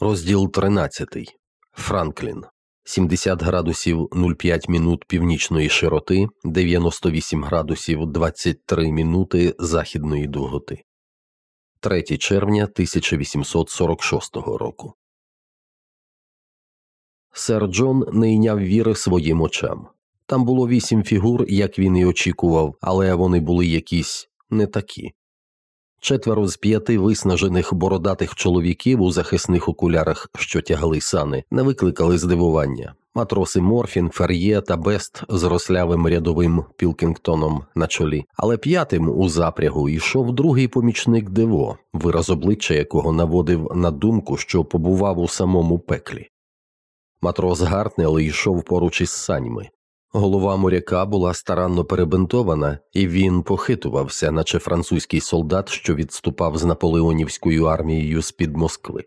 Розділ 13. Франклін 70 градусів 05 мінут північної широти, 98 градусів 23 мінути західної довготи. 3 червня 1846 року. Сер Джон не йняв віри своїм очам. Там було вісім фігур, як він і очікував, але вони були якісь не такі. Четверо з п'яти виснажених бородатих чоловіків у захисних окулярах, що тягли сани, не викликали здивування. Матроси Морфін, Фер'є та Бест з рослявим рядовим Пілкінгтоном на чолі, але п'ятим у запрягу йшов другий помічник диво, вираз обличчя якого наводив на думку, що побував у самому пеклі. Матрос Гартнел йшов поруч із саньми. Голова моряка була старанно перебинтована, і він похитувався, наче французький солдат, що відступав з наполеонівською армією з під Москви.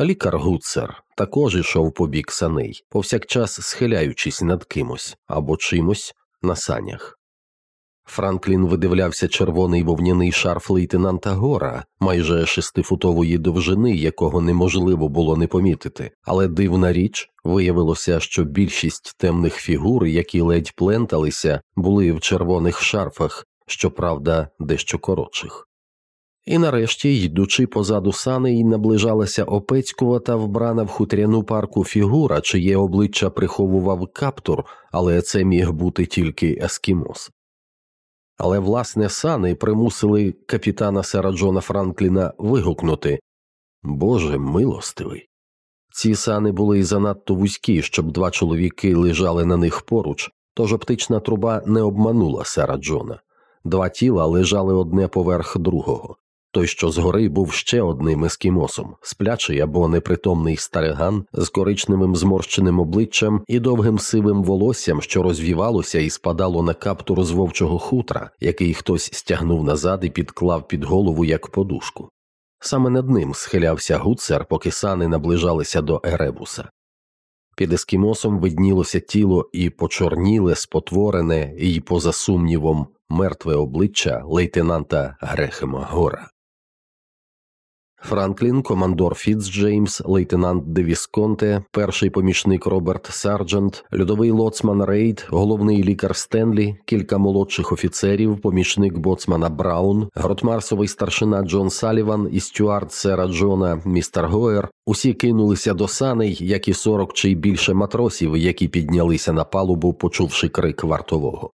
Лікар Гуцер також ішов по бік саней, повсякчас схиляючись над кимось або чимось на санях. Франклін видивлявся червоний вовняний шарф лейтенанта Гора, майже шестифутової довжини, якого неможливо було не помітити, але дивна річ виявилося, що більшість темних фігур, які ледь пленталися, були в червоних шарфах, щоправда, дещо коротших. І нарешті, йдучи позаду саней, наближалася опецькувата вбрана в хутряну парку фігура, чиє обличчя приховував каптур, але це міг бути тільки ескімос. Але власне сани примусили капітана сера Джона Франкліна вигукнути Боже милостивий. Ці сани були й занадто вузькі, щоб два чоловіки лежали на них поруч, тож оптична труба не обманула сера Джона. Два тіла лежали одне поверх другого. Той, що згори, був ще одним ескімосом, сплячий або непритомний стариган з коричневим зморщеним обличчям і довгим сивим волоссям, що розвівалося і спадало на каптур з вовчого хутра, який хтось стягнув назад і підклав під голову як подушку. Саме над ним схилявся гуцер, поки сани наближалися до Еребуса. Під ескімосом виднілося тіло і почорніле, спотворене, і, поза сумнівом, мертве обличчя лейтенанта Грехема Гора. Франклін, командор Фіцджеймс, лейтенант Ле Весконте, перший помічник Роберт Сарджент, льодовий лоцман Рейд, головний лікар Стенлі, кілька молодших офіцерів, помічник боцмана Браун, гротмарсовий старшина Джон Саліван і стюард сера Джона, містер Гоер. Усі кинулися до саней, як і сорок чи більше матросів, які піднялися на палубу, почувши крик вартового.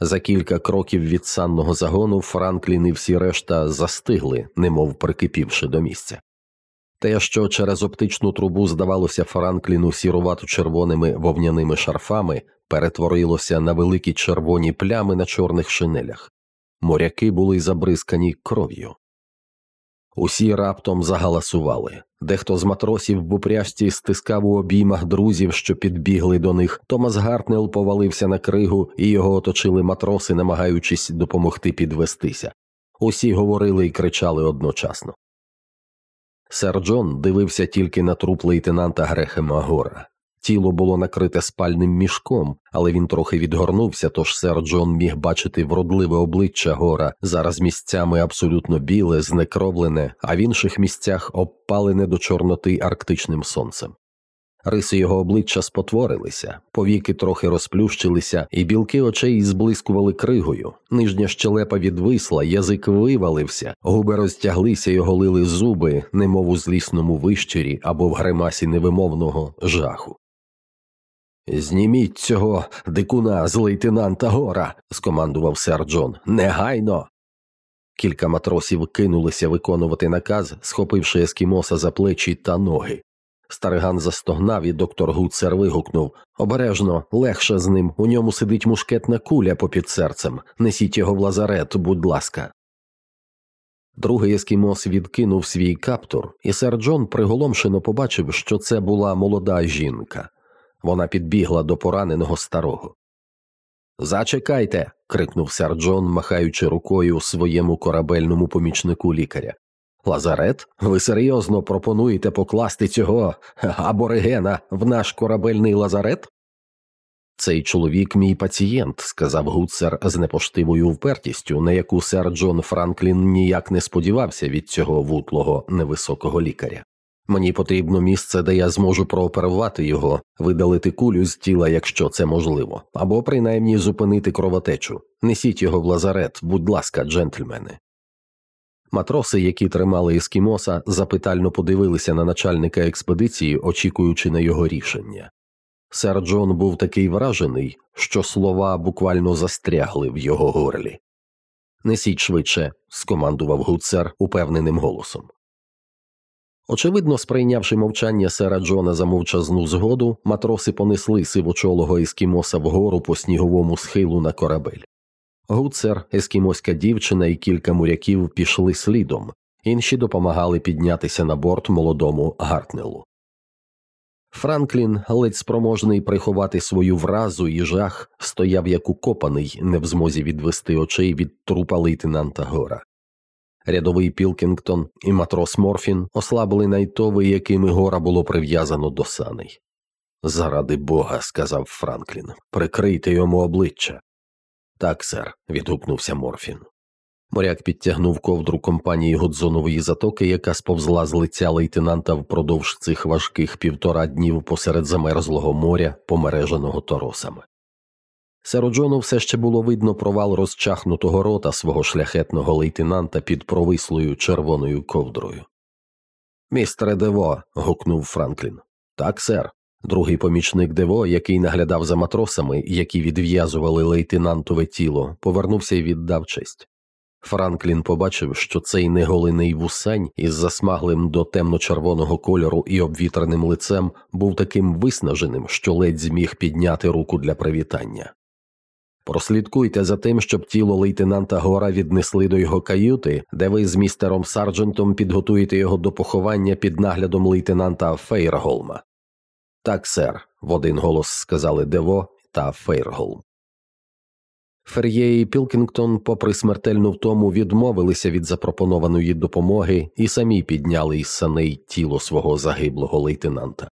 За кілька кроків від санного загону Франклін і всі решта застигли, немов прикипівши до місця. Те, що через оптичну трубу здавалося Франкліну сірувато червоними вовняними шарфами, перетворилося на великі червоні плями на чорних шинелях. Моряки були забризкані кров'ю. Усі раптом загаласували. Дехто з матросів в упряжці стискав у обіймах друзів, що підбігли до них. Томас Гартнел повалився на кригу, і його оточили матроси, намагаючись допомогти підвестися. Усі говорили і кричали одночасно. Сер Джон дивився тільки на труп лейтенанта Грехема Гора. Тіло було накрите спальним мішком, але він трохи відгорнувся, тож сер Джон міг бачити вродливе обличчя гора, зараз місцями абсолютно біле, знекровлене, а в інших місцях обпалене до чорноти арктичним сонцем. Риси його обличчя спотворилися, повіки трохи розплющилися, і білки очей зблискували кригою. Нижня щелепа відвисла, язик вивалився, губи розтяглися й оголили зуби, немов у злісному вищирі або в гримасі невимовного жаху. Зніміть цього дикуна з лейтенанта Гора, скомандував сер Джон. Негайно. Кілька матросів кинулися виконувати наказ, схопивши ескімоса за плечі та ноги. Стариган застогнав, і доктор Гудсер вигукнув Обережно, легше з ним. У ньому сидить мушкетна куля попід серцем. Несіть його в лазарет, будь ласка. Другий ескімос відкинув свій каптур, і сер Джон приголомшено побачив, що це була молода жінка. Вона підбігла до пораненого старого. Зачекайте. крикнув сер Джон, махаючи рукою своєму корабельному помічнику лікаря. Лазарет, ви серйозно пропонуєте покласти цього аборигена в наш корабельний лазарет? Цей чоловік мій пацієнт, сказав Гуцер з непоштивою впертістю, на яку сер Джон Франклін ніяк не сподівався від цього вутлого невисокого лікаря. Мені потрібно місце, де я зможу прооперувати його, видалити кулю з тіла, якщо це можливо, або принаймні зупинити кровотечу. Несіть його в лазарет, будь ласка, джентльмени. Матроси, які тримали ескімоса, запитально подивилися на начальника експедиції, очікуючи на його рішення. Сер Джон був такий вражений, що слова буквально застрягли в його горлі. Несіть швидше, скомандував гуцер упевненим голосом. Очевидно, сприйнявши мовчання сера Джона за мовчазну згоду, матроси понесли сивочолого ескімоса вгору по сніговому схилу на корабель. Гуцер, ескімоська дівчина і кілька моряків пішли слідом, інші допомагали піднятися на борт молодому Гартнелу. Франклін, ледь спроможний приховати свою вразу і жах, стояв як укопаний, не в змозі відвести очей від трупа лейтенанта Гора. Рядовий Пілкінгтон і матрос Морфін ослабили найтови, якими гора було прив'язано до саней. Заради бога, сказав Франклін, прикрийте йому обличчя. Так, сер, відгукнувся Морфін. Моряк підтягнув ковдру компанії Годзонової затоки, яка сповзла з лиця лейтенанта впродовж цих важких півтора днів посеред замерзлого моря, помереженого торосами. Серу Джону все ще було видно провал розчахнутого рота свого шляхетного лейтенанта під провислою червоною ковдрою. Містере Дево. гукнув Франклін. Так, сер. Другий помічник Дево, який наглядав за матросами, які відв'язували лейтенантове тіло, повернувся і віддав честь. Франклін побачив, що цей неголений вусань із засмаглим до темно-червоного кольору і обвітреним лицем був таким виснаженим, що ледь зміг підняти руку для привітання. Прослідкуйте за тим, щоб тіло лейтенанта Гора віднесли до його каюти, де ви з містером Сарджентом підготуєте його до поховання під наглядом лейтенанта Фейрголма. Так, сер, в один голос сказали Дево та Фейрголм. Фер'є і Пілкінгтон, попри смертельну втому, відмовилися від запропонованої допомоги і самі підняли із саней тіло свого загиблого лейтенанта.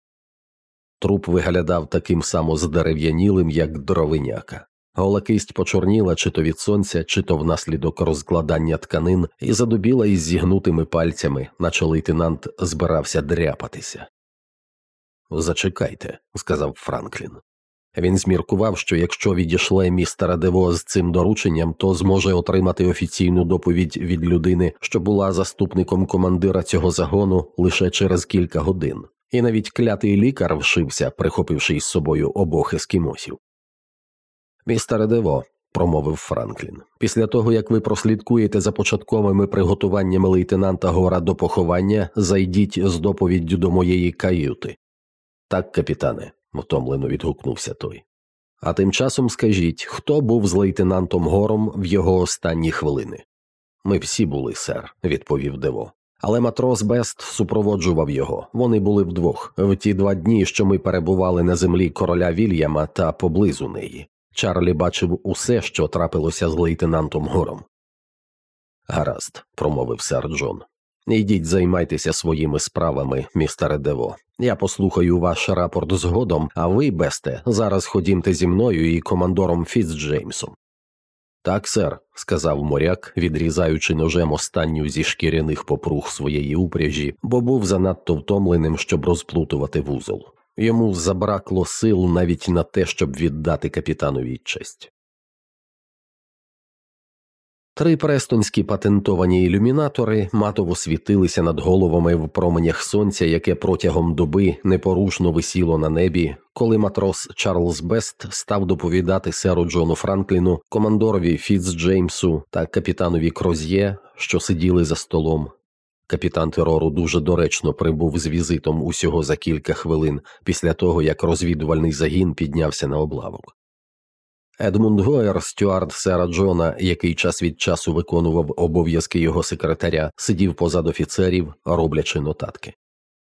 Труп виглядав таким само здерев'янілим, як дровиняка. Гола кисть почорніла чи то від сонця, чи то внаслідок розкладання тканин, і задубіла із зігнутими пальцями, наче лейтенант збирався дряпатися. Зачекайте, сказав Франклін. Він зміркував, що якщо відійшле містера Дево з цим дорученням, то зможе отримати офіційну доповідь від людини, що була заступником командира цього загону лише через кілька годин, і навіть клятий лікар вшився, прихопивши із собою обох ескімосів. Містере Дево, промовив Франклін, після того як ви прослідкуєте за початковими приготуваннями лейтенанта Гора до поховання, зайдіть з доповіддю до моєї каюти. Так, капітане, втомлено відгукнувся той. А тим часом скажіть, хто був з лейтенантом Гором в його останні хвилини? Ми всі були, сер, відповів Дево. Але матрос Бест супроводжував його. Вони були вдвох в ті два дні, що ми перебували на землі короля Вільяма та поблизу неї. Чарлі бачив усе, що трапилося з лейтенантом Гором. Гаразд, промовив сер Джон. Йдіть, займайтеся своїми справами, містере Дево. Я послухаю ваш рапорт згодом, а ви, Бесте, зараз ходімте зі мною і командором Фіцджеймсом. Так, сер, сказав моряк, відрізаючи ножем останню зі шкіряних попруг своєї упряжі, бо був занадто втомленим, щоб розплутувати вузол. Йому забракло сил навіть на те, щоб віддати капітанові честь. Три престонські патентовані ілюмінатори матово світилися над головами в променях сонця, яке протягом доби непорушно висіло на небі, коли матрос Чарльз Бест став доповідати серу Джону Франкліну, командорові Фіцджеймсу та капітанові Кроз'є, що сиділи за столом. Капітан терору дуже доречно прибув з візитом усього за кілька хвилин після того, як розвідувальний загін піднявся на облавок. Едмунд Гойер, стюард сера Джона, який час від часу виконував обов'язки його секретаря, сидів позад офіцерів, роблячи нотатки.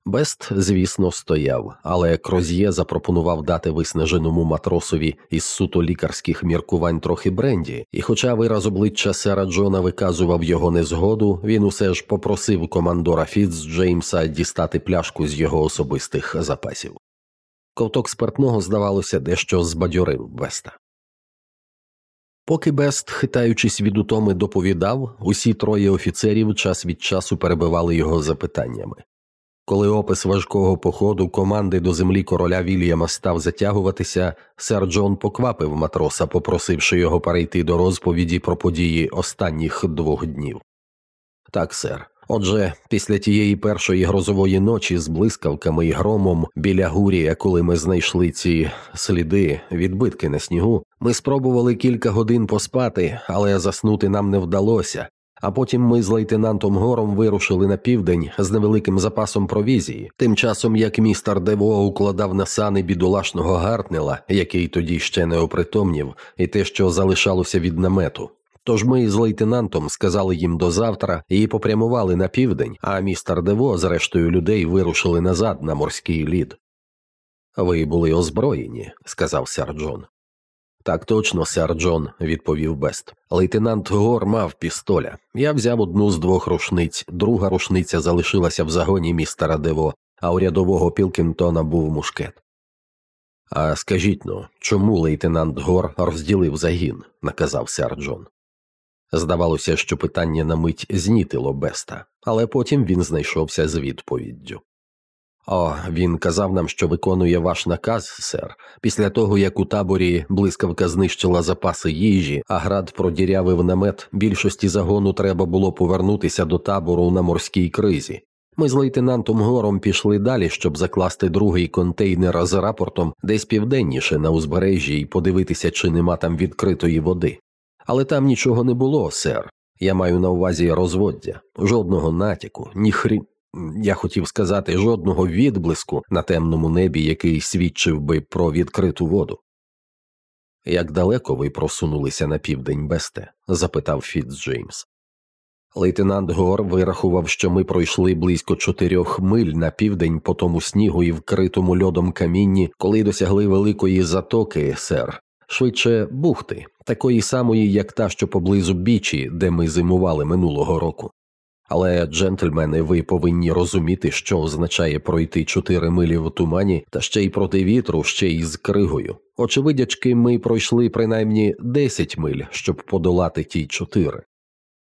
Бест, звісно, стояв, але Кроз'є запропонував дати виснаженому матросові із суто лікарських міркувань трохи бренді, і, хоча вираз обличчя сера Джона виказував його незгоду, він усе ж попросив командора Фіц Джеймса дістати пляшку з його особистих запасів. Ковток спиртного, здавалося, дещо збадьорив Беста. Поки Бест, хитаючись від утоми, доповідав, усі троє офіцерів час від часу перебивали його запитаннями. Коли опис важкого походу команди до землі короля Вільяма став затягуватися, сер Джон поквапив матроса, попросивши його перейти до розповіді про події останніх двох днів. Так, сер. Отже, після тієї першої грозової ночі з блискавками і громом біля Гурія, коли ми знайшли ці сліди, відбитки на снігу, ми спробували кілька годин поспати, але заснути нам не вдалося. А потім ми з лейтенантом Гором вирушили на південь з невеликим запасом провізії, тим часом як містер Дево укладав на сани бідолашного Гартнела, який тоді ще не опритомнів, і те, що залишалося від намету. Тож ми з лейтенантом сказали їм до завтра і попрямували на південь, а містер Дево з рештою людей вирушили назад на морський лід. Ви були озброєні, сказав сер Джон. Так точно, сер Джон, відповів Бест. Лейтенант Гор мав пістоля. Я взяв одну з двох рушниць, друга рушниця залишилася в загоні містера Дево, а у рядового Пілкінтона був мушкет. А скажіть ну, чому лейтенант Гор розділив загін, наказав сер Джон. Здавалося, що питання на мить знітило Беста, але потім він знайшовся з відповіддю. О, він казав нам, що виконує ваш наказ, сер, після того як у таборі блискавка знищила запаси їжі, а град продірявив намет, більшості загону треба було повернутися до табору на морській кризі. Ми з лейтенантом Гором пішли далі, щоб закласти другий контейнер з рапортом десь південніше на узбережжі і подивитися, чи нема там відкритої води. Але там нічого не було, сер. Я маю на увазі розводдя, жодного натяку, ні хрі... Я хотів сказати жодного відблиску на темному небі, який свідчив би про відкриту воду. Як далеко ви просунулися на південь Бесте? запитав Фіцджеймс. Лейтенант Гор вирахував, що ми пройшли близько чотирьох миль на південь по тому снігу і вкритому льодом камінні, коли досягли великої затоки, сер, швидше бухти, такої самої, як та, що поблизу бічі, де ми зимували минулого року. Але, джентльмени, ви повинні розуміти, що означає пройти чотири милі в тумані та ще й проти вітру, ще й з кригою. Очевидячки, ми пройшли принаймні десять миль, щоб подолати ті чотири.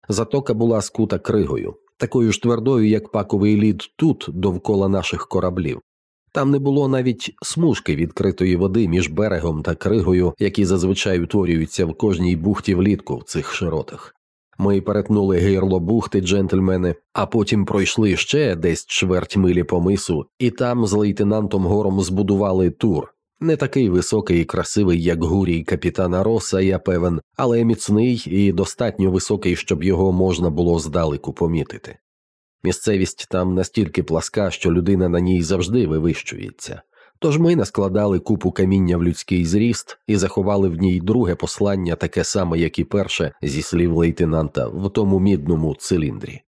Затока була скута кригою, такою ж твердою, як паковий лід тут, довкола наших кораблів. Там не було навіть смужки відкритої води між берегом та кригою, які зазвичай утворюються в кожній бухті влітку в цих широтах. Ми перетнули гирло бухти, джентльмени, а потім пройшли ще десь чверть милі по мису, і там з лейтенантом гором збудували тур. Не такий високий і красивий, як гурій капітана Роса, я певен, але міцний і достатньо високий, щоб його можна було здалеку помітити. Місцевість там настільки пласка, що людина на ній завжди вивищується. Тож ми наскладали купу каміння в людський зріст і заховали в ній друге послання, таке саме, як і перше, зі слів лейтенанта, в тому мідному циліндрі.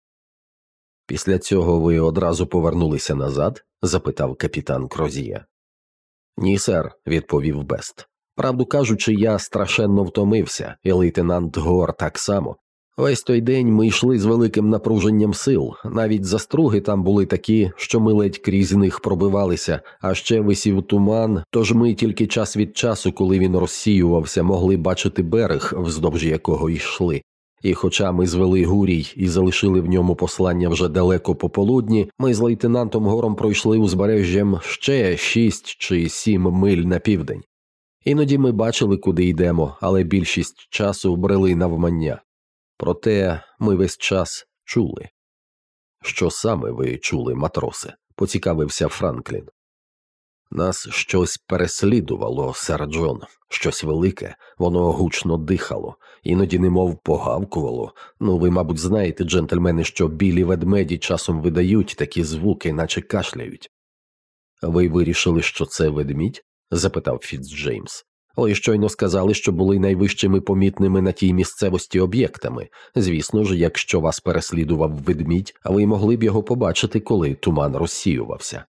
Після цього ви одразу повернулися назад? запитав капітан Крозія. Ні, сер, відповів Бест. Правду кажучи, я страшенно втомився, і лейтенант Гор так само. Весь той день ми йшли з великим напруженням сил, навіть заструги там були такі, що ми ледь крізь них пробивалися, а ще висів туман, тож ми тільки час від часу, коли він розсіювався, могли бачити берег, вздовж якого йшли. І, хоча ми звели гурій і залишили в ньому послання вже далеко пополудні, ми з лейтенантом гором пройшли узбережжям ще шість чи сім миль на південь. Іноді ми бачили, куди йдемо, але більшість часу брели навмання. Проте ми весь час чули. Що саме ви чули, матросе? поцікавився Франклін. Нас щось переслідувало, сер Джон, щось велике, воно гучно дихало, іноді немов погавкувало. Ну, ви, мабуть, знаєте, джентльмени, що білі ведмеді часом видають такі звуки, наче кашляють. Ви вирішили, що це ведмідь? запитав Фіцджеймс. Але щойно сказали, що були найвищими помітними на тій місцевості об'єктами. Звісно ж, якщо вас переслідував ведмідь, а ви могли б його побачити, коли туман розсіювався.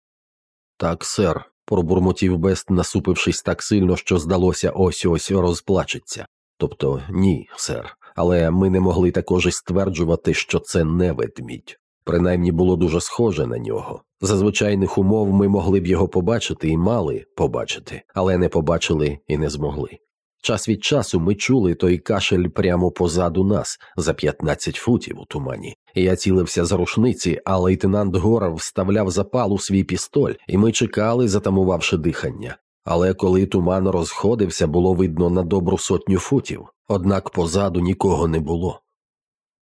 Так, сер, пробурмотів Бест, насупившись так сильно, що здалося ось ось розплачеться. Тобто ні, сер, але ми не могли також і стверджувати, що це не ведмідь. Принаймні було дуже схоже на нього. За звичайних умов ми могли б його побачити і мали побачити, але не побачили і не змогли. Час від часу ми чули той кашель прямо позаду нас за 15 футів у тумані. Я цілився з рушниці, а лейтенант Гора вставляв запал у свій пістоль, і ми чекали, затамувавши дихання. Але коли туман розходився, було видно на добру сотню футів, однак позаду нікого не було.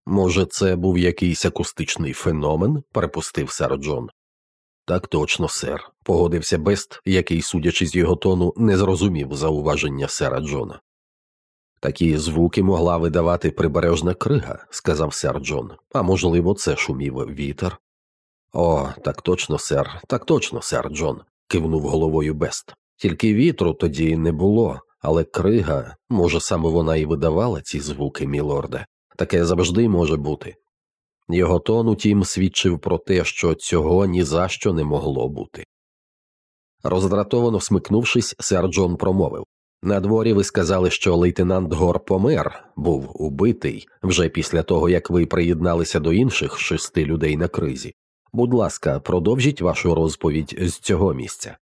Може, це був якийсь акустичний феномен? перепустив сер Джон. Так точно, сер, погодився Бест, який, судячи з його тону, не зрозумів зауваження сера Джона. Такі звуки могла видавати прибережна крига, сказав сер Джон, а можливо, це шумів вітер. О, так точно, сер, так точно, сер Джон, кивнув головою Бест. Тільки вітру тоді не було, але крига, може, саме вона і видавала ці звуки, мілорде. Таке завжди може бути. Його тон, утім, свідчив про те, що цього ні за що не могло бути. Роздратовано смикнувшись, сер Джон промовив На дворі ви сказали, що лейтенант Гор помер, був убитий вже після того, як ви приєдналися до інших шести людей на кризі. Будь ласка, продовжіть вашу розповідь з цього місця.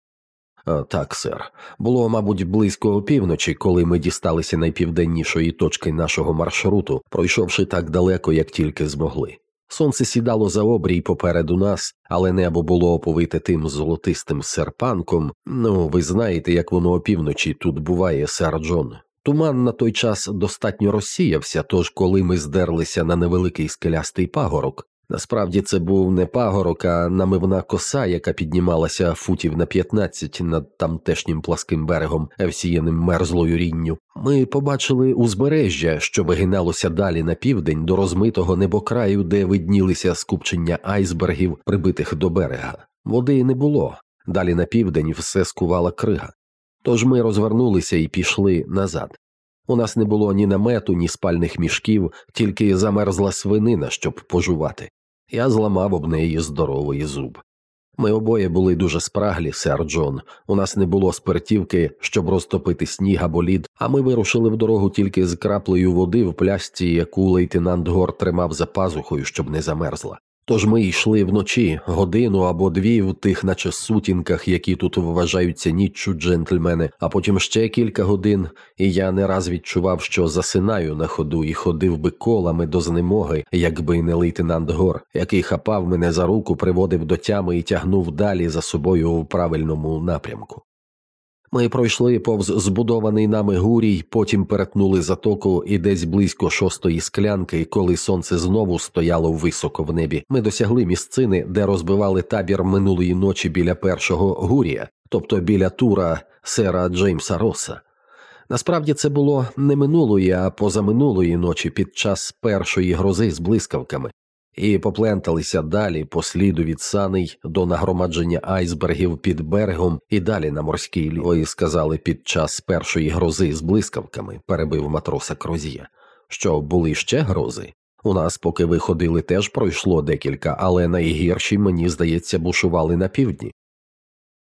«А, Так, сер. Було, мабуть, близько опівночі, коли ми дісталися найпівденнішої точки нашого маршруту, пройшовши так далеко, як тільки змогли. Сонце сідало за обрій попереду нас, але небо було оповите тим золотистим серпанком. Ну, ви знаєте, як воно опівночі тут буває, сер Джон. Туман на той час достатньо розсіявся, тож коли ми здерлися на невеликий скелястий пагорок, Насправді це був не пагорок, а намивна коса, яка піднімалася футів на 15 над тамтешнім пласким берегом, всіяним мерзлою рінню. Ми побачили узбережжя, що вигиналося далі на південь до розмитого небокраю, де виднілися скупчення айсбергів, прибитих до берега. Води не було. Далі на південь все скувала крига. Тож ми розвернулися і пішли назад. У нас не було ні намету, ні спальних мішків, тільки замерзла свинина, щоб пожувати. Я зламав об неї здоровий зуб. Ми обоє були дуже спраглі, сер Джон. У нас не було спиртівки, щоб розтопити сніг або лід, а ми вирушили в дорогу тільки з краплею води в плясці, яку лейтенант Гор тримав за пазухою, щоб не замерзла. Тож ми йшли вночі годину або дві в тих, наче сутінках, які тут вважаються ніччю джентльмени, а потім ще кілька годин, і я не раз відчував, що засинаю на ходу і ходив би колами до знемоги, якби не лейтенант Гор, який хапав мене за руку, приводив до тями і тягнув далі за собою у правильному напрямку. Ми пройшли повз збудований нами гурій, потім перетнули затоку і десь близько шостої склянки, коли сонце знову стояло високо в небі. Ми досягли місцини, де розбивали табір минулої ночі біля першого гурія, тобто біля тура сера Джеймса Роса. Насправді це було не минулої, а позаминулої ночі під час першої грози з блискавками, і попленталися далі по сліду від саней до нагромадження айсбергів під берегом і далі на морській. Ви сказали під час першої грози з блискавками, перебив матроса Крозія. Що були ще грози? У нас, поки ви ходили, теж пройшло декілька, але найгірші, мені здається, бушували на півдні.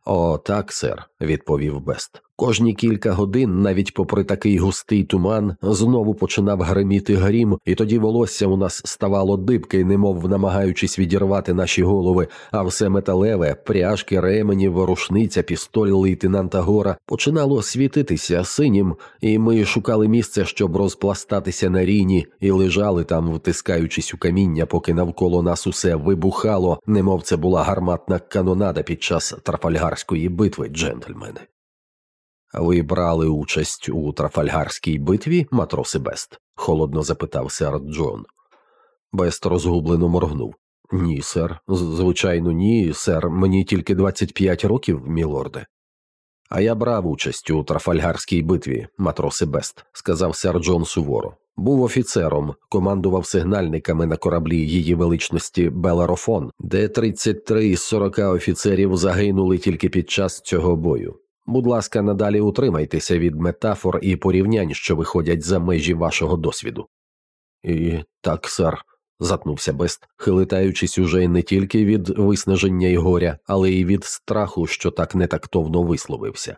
О, так, сер, відповів Бест. Кожні кілька годин, навіть попри такий густий туман, знову починав гриміти грім, і тоді волосся у нас ставало дибки, немов намагаючись відірвати наші голови, а все металеве, пряжки, ремені, ворушниця, пістоль лейтенанта Гора починало світитися синім, і ми шукали місце, щоб розпластатися на ріні, і лежали там, втискаючись у каміння, поки навколо нас усе вибухало, немов це була гарматна канонада під час трафальгарської битви, джентльмени. Ви брали участь у трафальгарській битві, матроси Бест? холодно запитав сер Джон. Бест розгублено моргнув. Ні, сер. Звичайно, ні, сер, мені тільки 25 років, мілорде. А я брав участь у трафальгарській битві, матроси Бест, сказав сер Джон суворо. Був офіцером, командував сигнальниками на кораблі її величності Беларофон, де 33 із 40 офіцерів загинули тільки під час цього бою. Будь ласка, надалі утримайтеся від метафор і порівнянь, що виходять за межі вашого досвіду. І так, сер, затнувся Бест, хилитаючись уже не тільки від виснаження й горя, але й від страху, що так нетактовно висловився.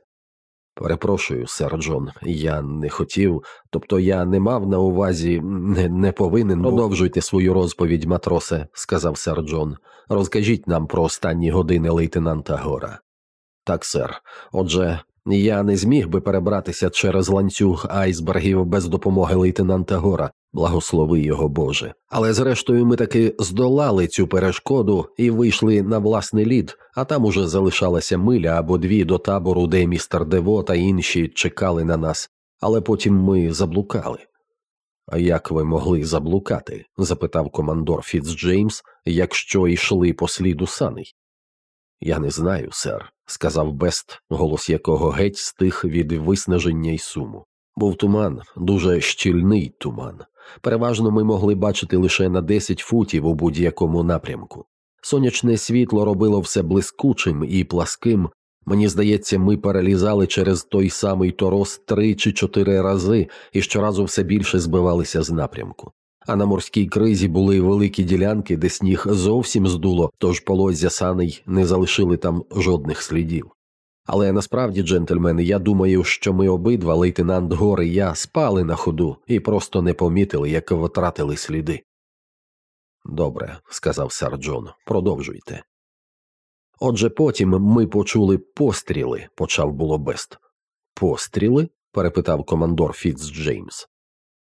Перепрошую, сер Джон, я не хотів, тобто я не мав на увазі, не, не повинен. Продовжуйте свою розповідь, матросе, сказав сер Джон. Розкажіть нам про останні години лейтенанта Гора. Так, сер. Отже, Я не зміг би перебратися через ланцюг айсбергів без допомоги лейтенанта Гора, благослови його Боже. Але зрештою ми таки здолали цю перешкоду і вийшли на власний лід, а там уже залишалася миля або дві до табору, де містер Дево та інші чекали на нас, але потім ми заблукали. А як ви могли заблукати? запитав командор Фіцджеймс, якщо йшли по сліду саней. Я не знаю, сер, сказав Бест, голос якого геть стих від виснаження й суму. Був туман, дуже щільний туман. Переважно ми могли бачити лише на 10 футів у будь-якому напрямку. Сонячне світло робило все блискучим і пласким. Мені здається, ми перелізали через той самий торос три чи чотири рази і щоразу все більше збивалися з напрямку. А на морській кризі були великі ділянки, де сніг зовсім здуло, тож полоззя саней не залишили там жодних слідів. Але насправді, джентльмени, я думаю, що ми обидва, лейтенант Гор і я, спали на ходу і просто не помітили, як втратили сліди. Добре, сказав сер Джон, продовжуйте. Отже, потім ми почули постріли, почав було Бест. Постріли? перепитав командор Фіцджеймс.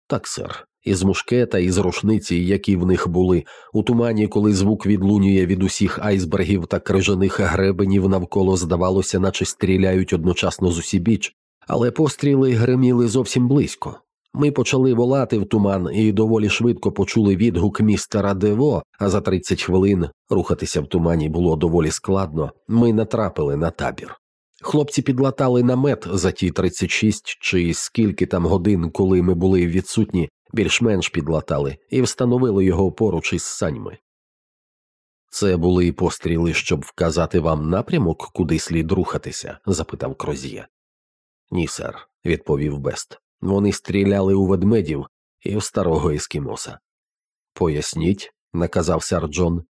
Так, сер, із мушкета, із рушниці, які в них були, у тумані, коли звук відлунює від усіх айсбергів та крижаних гребенів навколо здавалося, наче стріляють одночасно з усібіч, але постріли гриміли зовсім близько. Ми почали волати в туман і доволі швидко почули відгук містера Дево, а за 30 хвилин рухатися в тумані було доволі складно. Ми натрапили на табір. Хлопці підлатали намет за ті 36 чи скільки там годин, коли ми були відсутні, більш-менш підлатали, і встановили його поруч із саньми. Це були постріли, щоб вказати вам напрямок, куди слід рухатися? запитав Крозія. Ні, сер, відповів Бест. Вони стріляли у ведмедів і в старого ескімоса. Поясніть, наказав сер Джон.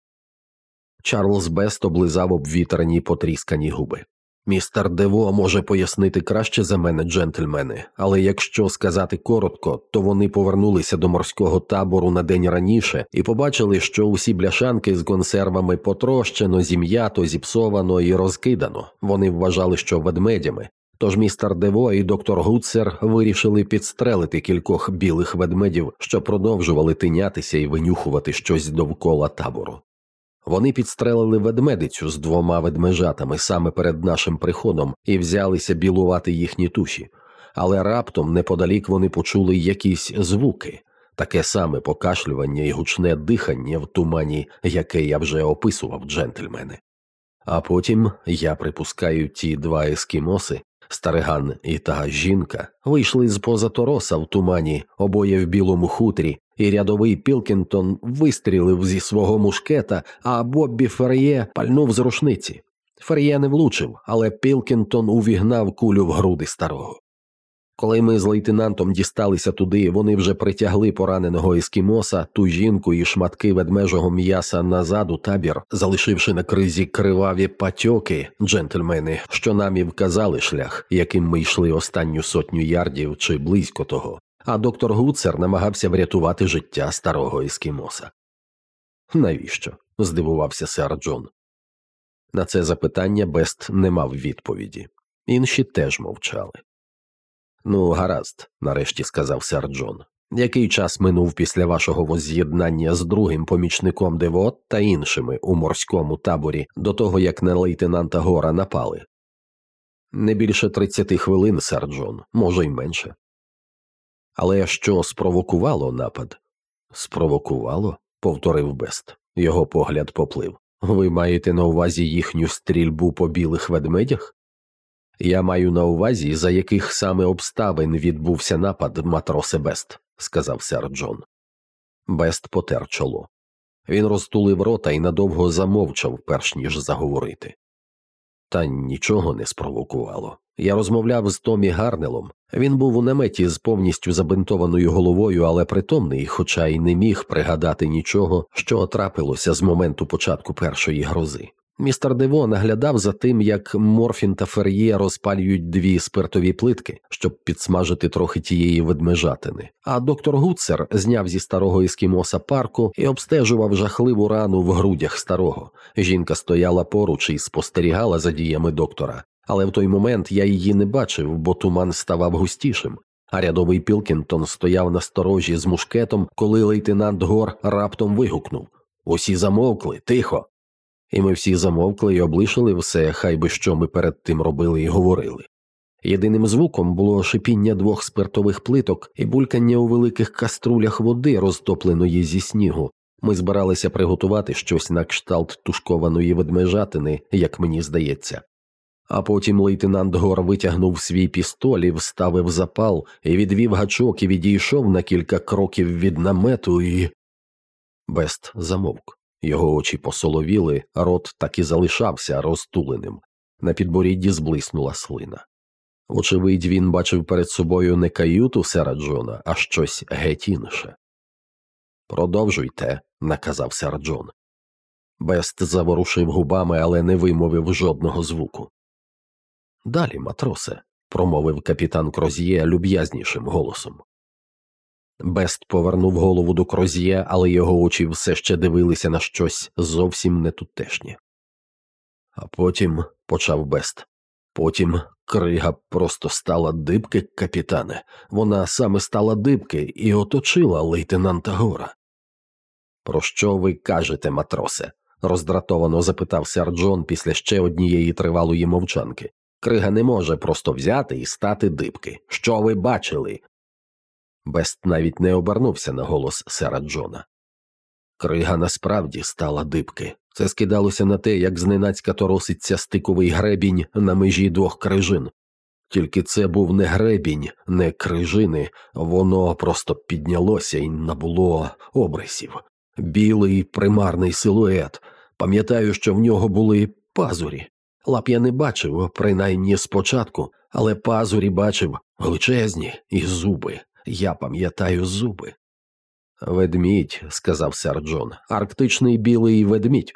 Чарльз Бест облизав обвітрені потріскані губи. Містер Дево може пояснити краще за мене, джентльмени, але якщо сказати коротко, то вони повернулися до морського табору на день раніше і побачили, що усі бляшанки з консервами потрощено, зім'ято, зіпсовано і розкидано. Вони вважали, що ведмедями. Тож містер Дево і доктор Гуцер вирішили підстрелити кількох білих ведмедів, що продовжували тинятися і винюхувати щось довкола табору. Вони підстрелили ведмедицю з двома ведмежатами саме перед нашим приходом і взялися білувати їхні туші, але раптом неподалік вони почули якісь звуки, таке саме покашлювання і гучне дихання в тумані, яке я вже описував, джентльмени. А потім, я припускаю, ті два ескімоси, стариган і та жінка, вийшли з поза тороса в тумані, обоє в білому хутрі, і рядовий Пілкінтон вистрілив зі свого мушкета, а Боббі Фер'є пальнув з рушниці. Фер'є не влучив, але Пілкінтон увігнав кулю в груди старого. Коли ми з лейтенантом дісталися туди, вони вже притягли пораненого ескімоса, ту жінку і шматки ведмежого м'яса назад у табір, залишивши на кризі криваві патьоки, джентльмени, що нам і вказали шлях, яким ми йшли останню сотню ярдів чи близько того, а доктор Гуцер намагався врятувати життя старого ескімоса. Навіщо? здивувався сер Джон. На це запитання Бест не мав відповіді. Інші теж мовчали. Ну, гаразд, нарешті сказав сер Джон. Який час минув після вашого воз'єднання з другим помічником Девот та іншими у морському таборі до того, як на лейтенанта Гора напали? Не більше тридцяти хвилин, сер Джон, може й менше. Але що спровокувало напад? Спровокувало? повторив Бест. Його погляд поплив. Ви маєте на увазі їхню стрільбу по білих ведмедях? Я маю на увазі, за яких саме обставин відбувся напад матросе Бест, сказав сер Джон. Бест потер чоло. Він розтулив рота і надовго замовчав, перш ніж заговорити. Та нічого не спровокувало. Я розмовляв з Томі Гарнелом. Він був у наметі з повністю забинтованою головою, але притомний, хоча й не міг пригадати нічого, що трапилося з моменту початку першої грози. Містер Дево наглядав за тим, як Морфін та Фер'є розпалюють дві спиртові плитки, щоб підсмажити трохи тієї ведмежатини. А доктор Гуцер зняв зі старого ескімоса парку і обстежував жахливу рану в грудях старого. Жінка стояла поруч і спостерігала за діями доктора. але в той момент я її не бачив, бо туман ставав густішим, а рядовий Пілкінтон стояв на сторожі з мушкетом, коли лейтенант Гор раптом вигукнув Усі замовкли, тихо. І ми всі замовкли і облишили все, хай би що ми перед тим робили і говорили. Єдиним звуком було шипіння двох спиртових плиток і булькання у великих каструлях води, розтопленої зі снігу. Ми збиралися приготувати щось на кшталт тушкованої ведмежатини, як мені здається. А потім лейтенант Гор витягнув свій пістоль і вставив запал, і відвів гачок і відійшов на кілька кроків від намету і. Бест замовк. Його очі посоловіли, рот так і залишався розтуленим. На підборідді зблиснула слина. Очевидь, він бачив перед собою не каюту сера Джона, а щось геть інше. Продовжуйте, наказав сер Джон. Бест заворушив губами, але не вимовив жодного звуку. Далі, матросе, промовив капітан Кроз'є люб'язнішим голосом. Бест повернув голову до Кроз'є, але його очі все ще дивилися на щось зовсім не тутешнє. А потім, почав Бест, потім крига просто стала дибки, капітане, вона саме стала дибки і оточила лейтенанта Гора. Про що ви кажете, матросе? роздратовано запитав Джон після ще однієї тривалої мовчанки. Крига не може просто взяти і стати дибки. Що ви бачили? Бест навіть не обернувся на голос сера Джона. Крига насправді стала дибки. Це скидалося на те, як зненацька тороситься стиковий гребінь на межі двох крижин. Тільки це був не гребінь, не крижини, воно просто піднялося і набуло обрисів. Білий примарний силует. Пам'ятаю, що в нього були пазурі. Лап я не бачив, принаймні спочатку, але пазурі бачив величезні і зуби. Я пам'ятаю зуби. Ведмідь, сказав сер Джон, арктичний білий ведмідь.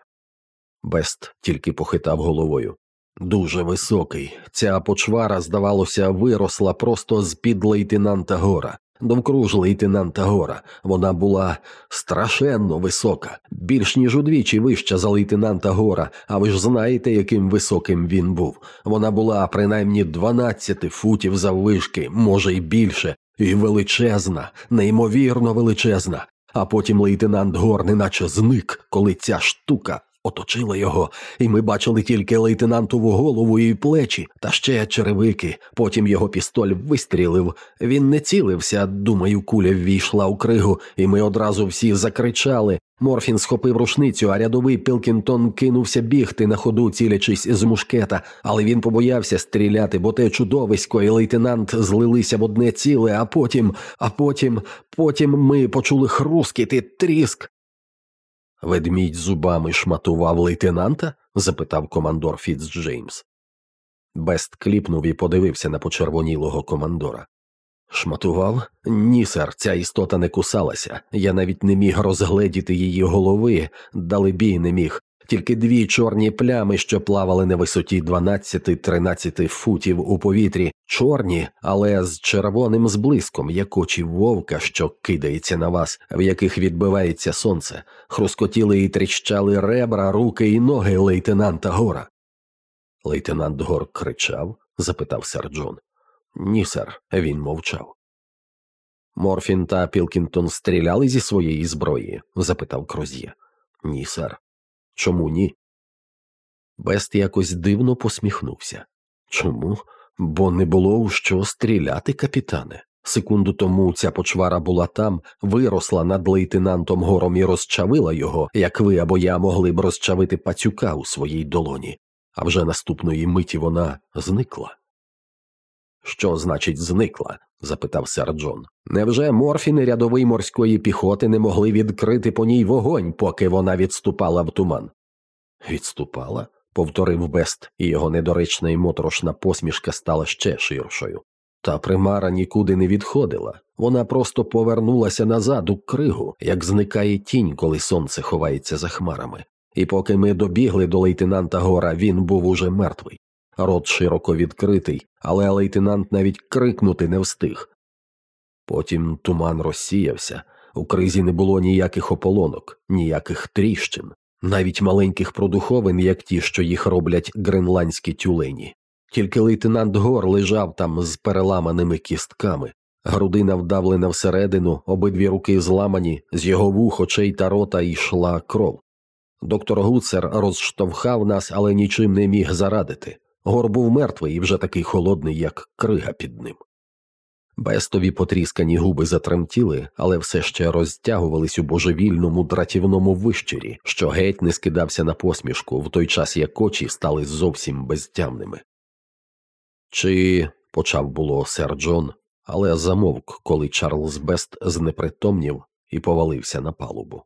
Бест тільки похитав головою. Дуже високий. Ця почвара, здавалося, виросла просто з під лейтенанта Гора. Довкруж лейтенанта Гора. Вона була страшенно висока, більш ніж удвічі вища за лейтенанта Гора, а ви ж знаєте, яким високим він був. Вона була принаймні 12 футів заввишки, може й більше, і величезна, неймовірно величезна. А потім лейтенант Гор неначе зник, коли ця штука оточила його, і ми бачили тільки лейтенантову голову і плечі, та ще черевики. Потім його пістоль вистрілив. Він не цілився, думаю, куля ввійшла у кригу, і ми одразу всі закричали. Морфін схопив рушницю, а рядовий Пілкінтон кинувся бігти на ходу, цілячись з мушкета, але він побоявся стріляти, бо те чудовисько і лейтенант злилися в одне ціле, а потім, а потім, потім ми почули хрускіт і тріск. Ведмідь зубами шматував лейтенанта? запитав командор Фіцджеймс. Бест кліпнув і подивився на почервонілого командора. Шматував? Ні, сер, ця істота не кусалася. Я навіть не міг розгледіти її голови, далебій не міг, тільки дві чорні плями, що плавали на висоті 12-13 футів у повітрі, чорні, але з червоним зблиском, як очі вовка, що кидається на вас, в яких відбивається сонце, хрускотіли і тріщали ребра, руки і ноги лейтенанта Гора. Лейтенант Гор кричав? запитав сер Джон. Ні, сер, він мовчав. Морфін та Пілкінтон стріляли зі своєї зброї? запитав Кроз'є. Ні, сер. Чому ні? Бест якось дивно посміхнувся. Чому? Бо не було у що стріляти, капітане. Секунду тому ця почвара була там, виросла над лейтенантом гором і розчавила його, як ви або я могли б розчавити пацюка у своїй долоні, а вже наступної миті вона зникла. Що значить зникла? Запитав сер Джон. Невже морфіни рядовий морської піхоти не могли відкрити по ній вогонь, поки вона відступала в туман? Відступала? повторив Бест, і його недоречна і моторошна посмішка стала ще ширшою. Та примара нікуди не відходила, вона просто повернулася назад у кригу, як зникає тінь, коли сонце ховається за хмарами. І поки ми добігли до лейтенанта Гора, він був уже мертвий. Рот широко відкритий, але лейтенант навіть крикнути не встиг. Потім туман розсіявся, у кризі не було ніяких ополонок, ніяких тріщин, навіть маленьких продуховин, як ті, що їх роблять гренландські тюлені. Тільки лейтенант Гор лежав там з переламаними кістками, грудина вдавлена всередину, обидві руки зламані, з його вух, очей та рота йшла кров. Доктор Гуцер розштовхав нас, але нічим не міг зарадити. Гор був мертвий і вже такий холодний, як крига під ним. Бестові потріскані губи затремтіли, але все ще розтягувались у божевільному дратівному вищирі, що геть не скидався на посмішку, в той час як очі стали зовсім безтямними. Чи почав було сер Джон, але замовк, коли Чарльз Бест знепритомнів і повалився на палубу.